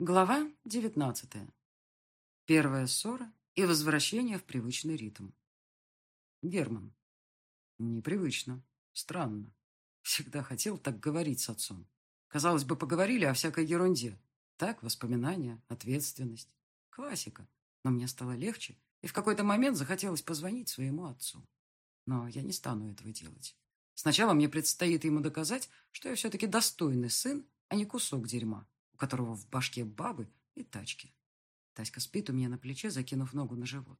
Глава девятнадцатая. Первая ссора и возвращение в привычный ритм. Герман. Непривычно. Странно. Всегда хотел так говорить с отцом. Казалось бы, поговорили о всякой ерунде. Так, воспоминания, ответственность. Классика. Но мне стало легче, и в какой-то момент захотелось позвонить своему отцу. Но я не стану этого делать. Сначала мне предстоит ему доказать, что я все-таки достойный сын, а не кусок дерьма у которого в башке бабы и тачки. Таська спит у меня на плече, закинув ногу на живот.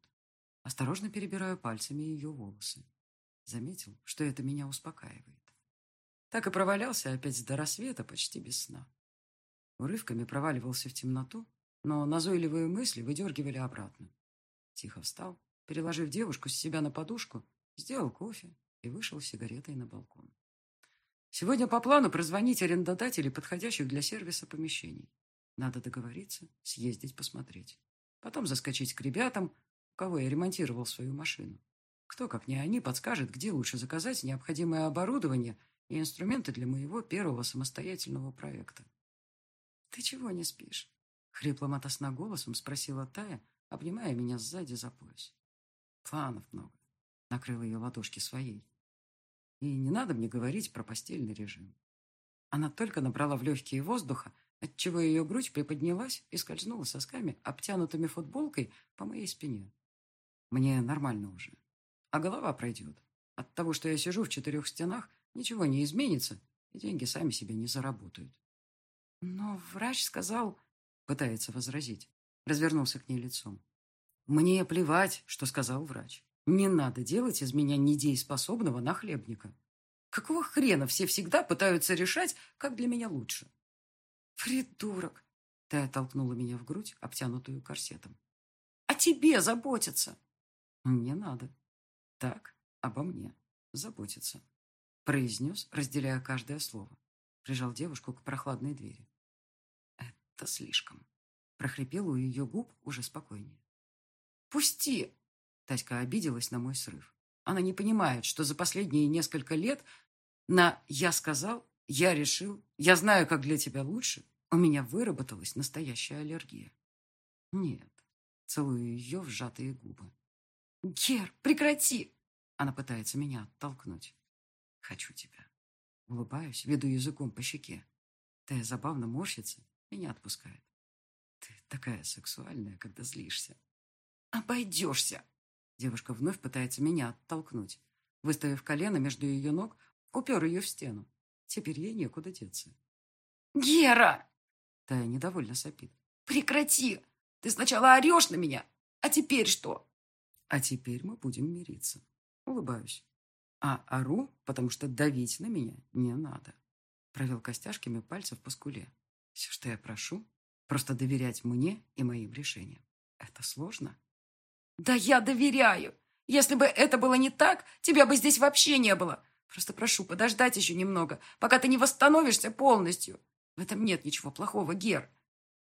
Осторожно перебираю пальцами ее волосы. Заметил, что это меня успокаивает. Так и провалялся опять до рассвета почти без сна. Урывками проваливался в темноту, но назойливые мысли выдергивали обратно. Тихо встал, переложив девушку с себя на подушку, сделал кофе и вышел с сигаретой на балкон. Сегодня по плану прозвонить арендодателей, подходящих для сервиса помещений. Надо договориться, съездить посмотреть. Потом заскочить к ребятам, у кого я ремонтировал свою машину. Кто, как не они, подскажет, где лучше заказать необходимое оборудование и инструменты для моего первого самостоятельного проекта. «Ты чего не спишь?» — хриплым от голосом спросила Тая, обнимая меня сзади за пояс. «Планов много», — накрыл ее ладошки своей. И не надо мне говорить про постельный режим. Она только набрала в легкие воздуха, отчего ее грудь приподнялась и скользнула сосками, обтянутыми футболкой, по моей спине. Мне нормально уже. А голова пройдет. От того, что я сижу в четырех стенах, ничего не изменится, и деньги сами себе не заработают. Но врач сказал... Пытается возразить. Развернулся к ней лицом. Мне плевать, что сказал врач. Не надо делать из меня недееспособного нахлебника. Какого хрена все всегда пытаются решать, как для меня лучше? Придурок! Тая толкнула меня в грудь, обтянутую корсетом. О тебе заботиться! Не надо. Так, обо мне заботиться. Произнес, разделяя каждое слово. Прижал девушку к прохладной двери. Это слишком. Прохрипел у ее губ уже спокойнее. «Пусти!» Таська обиделась на мой срыв. Она не понимает, что за последние несколько лет на «я сказал», «я решил», «я знаю, как для тебя лучше» у меня выработалась настоящая аллергия. Нет, целую ее в сжатые губы. «Гер, прекрати!» Она пытается меня оттолкнуть. «Хочу тебя». Улыбаюсь, веду языком по щеке. Тая забавно морщится не отпускает. Ты такая сексуальная, когда злишься. «Обойдешься!» Девушка вновь пытается меня оттолкнуть. Выставив колено между ее ног, упер ее в стену. Теперь ей некуда деться. «Гера!» Тая недовольно сопит. «Прекрати! Ты сначала орешь на меня, а теперь что?» «А теперь мы будем мириться». Улыбаюсь. А ору, потому что давить на меня не надо. Провел костяшками пальцев по скуле. Все, что я прошу, просто доверять мне и моим решениям. Это сложно. «Да я доверяю! Если бы это было не так, тебя бы здесь вообще не было. Просто прошу подождать еще немного, пока ты не восстановишься полностью. В этом нет ничего плохого, Гер».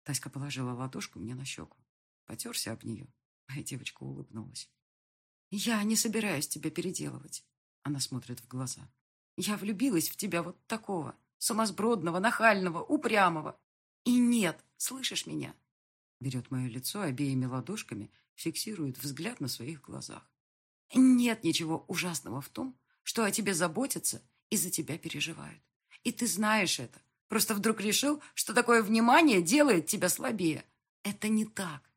Таська положила ладошку мне на щеку. Потерся об нее, а девочка улыбнулась. «Я не собираюсь тебя переделывать». Она смотрит в глаза. «Я влюбилась в тебя вот такого, сумасбродного, нахального, упрямого. И нет, слышишь меня?» Берет мое лицо обеими ладошками фиксирует взгляд на своих глазах. Нет ничего ужасного в том, что о тебе заботятся и за тебя переживают. И ты знаешь это. Просто вдруг решил, что такое внимание делает тебя слабее. Это не так.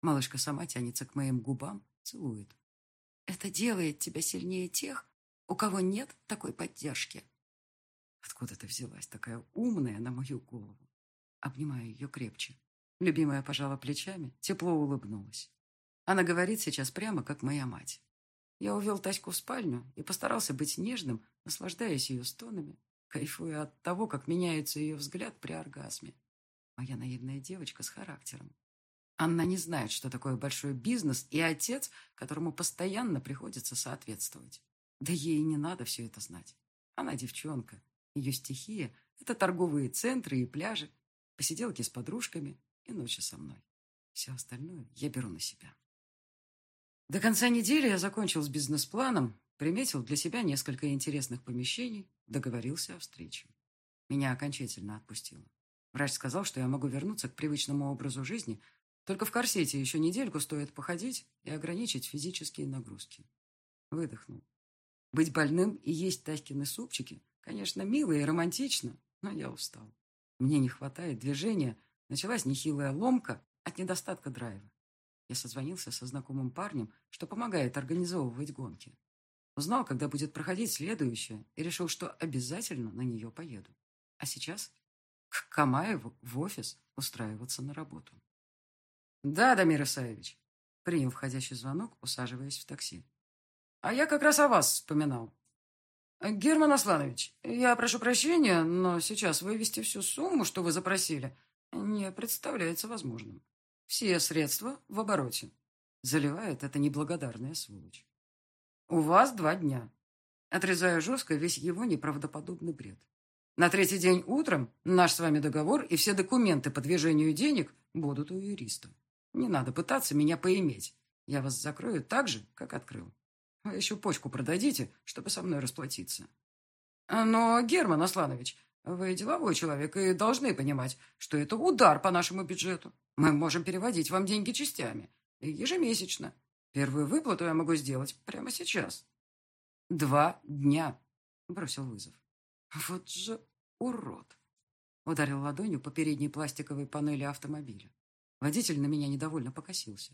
Малышка сама тянется к моим губам, целует. Это делает тебя сильнее тех, у кого нет такой поддержки. Откуда ты взялась такая умная на мою голову? Обнимаю ее крепче. Любимая пожала плечами, тепло улыбнулась. Она говорит сейчас прямо, как моя мать. Я увел Таську в спальню и постарался быть нежным, наслаждаясь ее стонами, кайфуя от того, как меняется ее взгляд при оргазме. Моя наивная девочка с характером. Она не знает, что такое большой бизнес и отец, которому постоянно приходится соответствовать. Да ей не надо все это знать. Она девчонка. Ее стихия – это торговые центры и пляжи, посиделки с подружками и ночи со мной. Все остальное я беру на себя. До конца недели я закончил с бизнес-планом, приметил для себя несколько интересных помещений, договорился о встрече. Меня окончательно отпустило. Врач сказал, что я могу вернуться к привычному образу жизни, только в корсете еще недельку стоит походить и ограничить физические нагрузки. Выдохнул. Быть больным и есть Таськины супчики, конечно, мило и романтично, но я устал. Мне не хватает движения, началась нехилая ломка от недостатка драйва. Я созвонился со знакомым парнем, что помогает организовывать гонки. Узнал, когда будет проходить следующая, и решил, что обязательно на нее поеду. А сейчас к Камаеву в офис устраиваться на работу. «Да, Дамир Исаевич», — принял входящий звонок, усаживаясь в такси. «А я как раз о вас вспоминал. Герман Асланович, я прошу прощения, но сейчас вывести всю сумму, что вы запросили, не представляется возможным. Все средства в обороте. Заливает это неблагодарная сволочь. У вас два дня. Отрезаю жестко весь его неправдоподобный бред. На третий день утром наш с вами договор и все документы по движению денег будут у юриста. Не надо пытаться меня поиметь. Я вас закрою так же, как открыл. А еще почку продадите, чтобы со мной расплатиться. Но, Герман Асланович, вы деловой человек и должны понимать, что это удар по нашему бюджету. Мы можем переводить вам деньги частями, ежемесячно. Первую выплату я могу сделать прямо сейчас. Два дня, бросил вызов. Вот же урод. Ударил ладонью по передней пластиковой панели автомобиля. Водитель на меня недовольно покосился.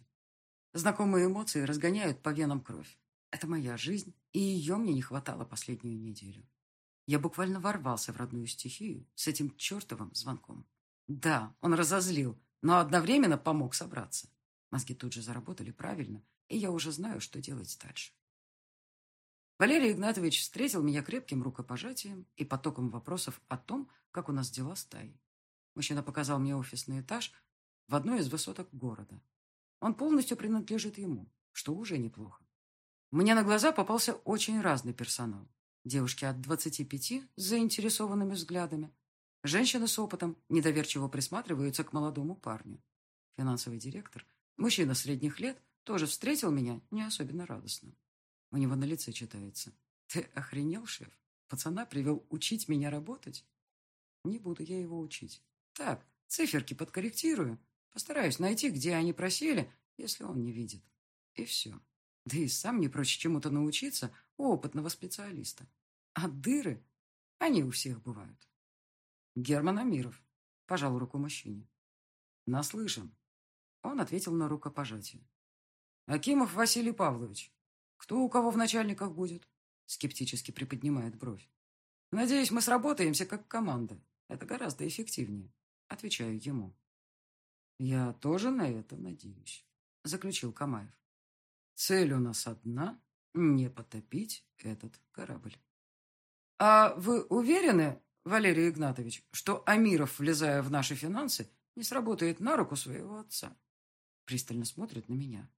Знакомые эмоции разгоняют по венам кровь. Это моя жизнь, и ее мне не хватало последнюю неделю. Я буквально ворвался в родную стихию с этим чертовым звонком. Да, он разозлил, но одновременно помог собраться. Мозги тут же заработали правильно, и я уже знаю, что делать дальше. Валерий Игнатович встретил меня крепким рукопожатием и потоком вопросов о том, как у нас дела стаи. Мужчина показал мне офисный этаж в одной из высоток города. Он полностью принадлежит ему, что уже неплохо. Мне на глаза попался очень разный персонал. Девушки от 25 с заинтересованными взглядами. Женщины с опытом недоверчиво присматриваются к молодому парню. Финансовый директор, мужчина средних лет, тоже встретил меня не особенно радостно. У него на лице читается. «Ты охренел, шеф? Пацана привел учить меня работать?» «Не буду я его учить. Так, циферки подкорректирую. Постараюсь найти, где они просели, если он не видит. И все. Да и сам не прочь чему-то научиться у опытного специалиста. А дыры, они у всех бывают. Герман Амиров пожал руку мужчине. Наслышан. Он ответил на рукопожатие. Акимов Василий Павлович. Кто у кого в начальниках будет? Скептически приподнимает бровь. Надеюсь, мы сработаемся как команда. Это гораздо эффективнее. Отвечаю ему. Я тоже на это надеюсь, заключил Камаев. Цель у нас одна — не потопить этот корабль. А вы уверены, Валерий Игнатович, что Амиров, влезая в наши финансы, не сработает на руку своего отца? Пристально смотрит на меня.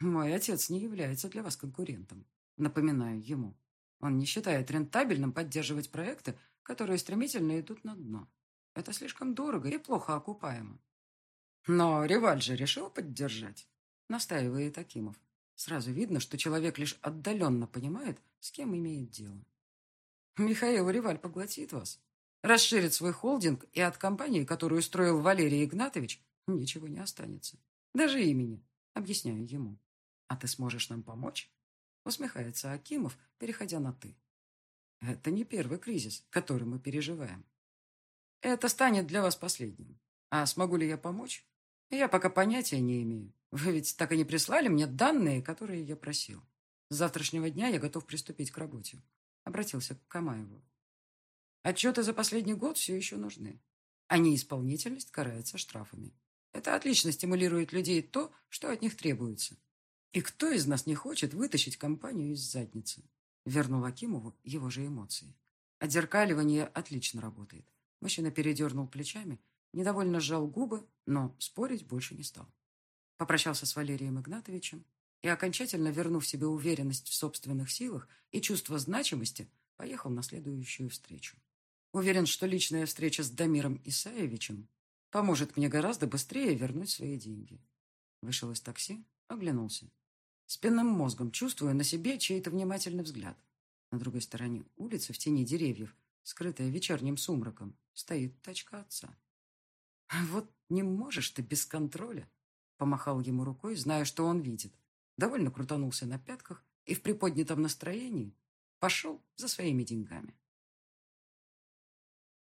Мой отец не является для вас конкурентом. Напоминаю ему. Он не считает рентабельным поддерживать проекты, которые стремительно идут на дно. Это слишком дорого и плохо окупаемо. Но Реваль же решил поддержать, настаивает Акимов. Сразу видно, что человек лишь отдаленно понимает, с кем имеет дело. Михаил Реваль поглотит вас. Расширит свой холдинг, и от компании, которую строил Валерий Игнатович, ничего не останется. Даже имени. Объясняю ему. А ты сможешь нам помочь? Усмехается Акимов, переходя на «ты». Это не первый кризис, который мы переживаем. Это станет для вас последним. А смогу ли я помочь? Я пока понятия не имею. Вы ведь так и не прислали мне данные, которые я просил. С завтрашнего дня я готов приступить к работе. Обратился к Камаеву. Отчеты за последний год все еще нужны. А неисполнительность карается штрафами. Это отлично стимулирует людей то, что от них требуется. И кто из нас не хочет вытащить компанию из задницы? Вернул Акимову его же эмоции. Отзеркаливание отлично работает. Мужчина передернул плечами, недовольно сжал губы, но спорить больше не стал попрощался с Валерием Игнатовичем и, окончательно вернув себе уверенность в собственных силах и чувство значимости, поехал на следующую встречу. Уверен, что личная встреча с Дамиром Исаевичем поможет мне гораздо быстрее вернуть свои деньги. Вышел из такси, оглянулся. Спинным мозгом чувствую на себе чей-то внимательный взгляд. На другой стороне улицы, в тени деревьев, скрытая вечерним сумраком, стоит тачка отца. Вот не можешь ты без контроля. Помахал ему рукой, зная, что он видит. Довольно крутанулся на пятках и в приподнятом настроении пошел за своими деньгами.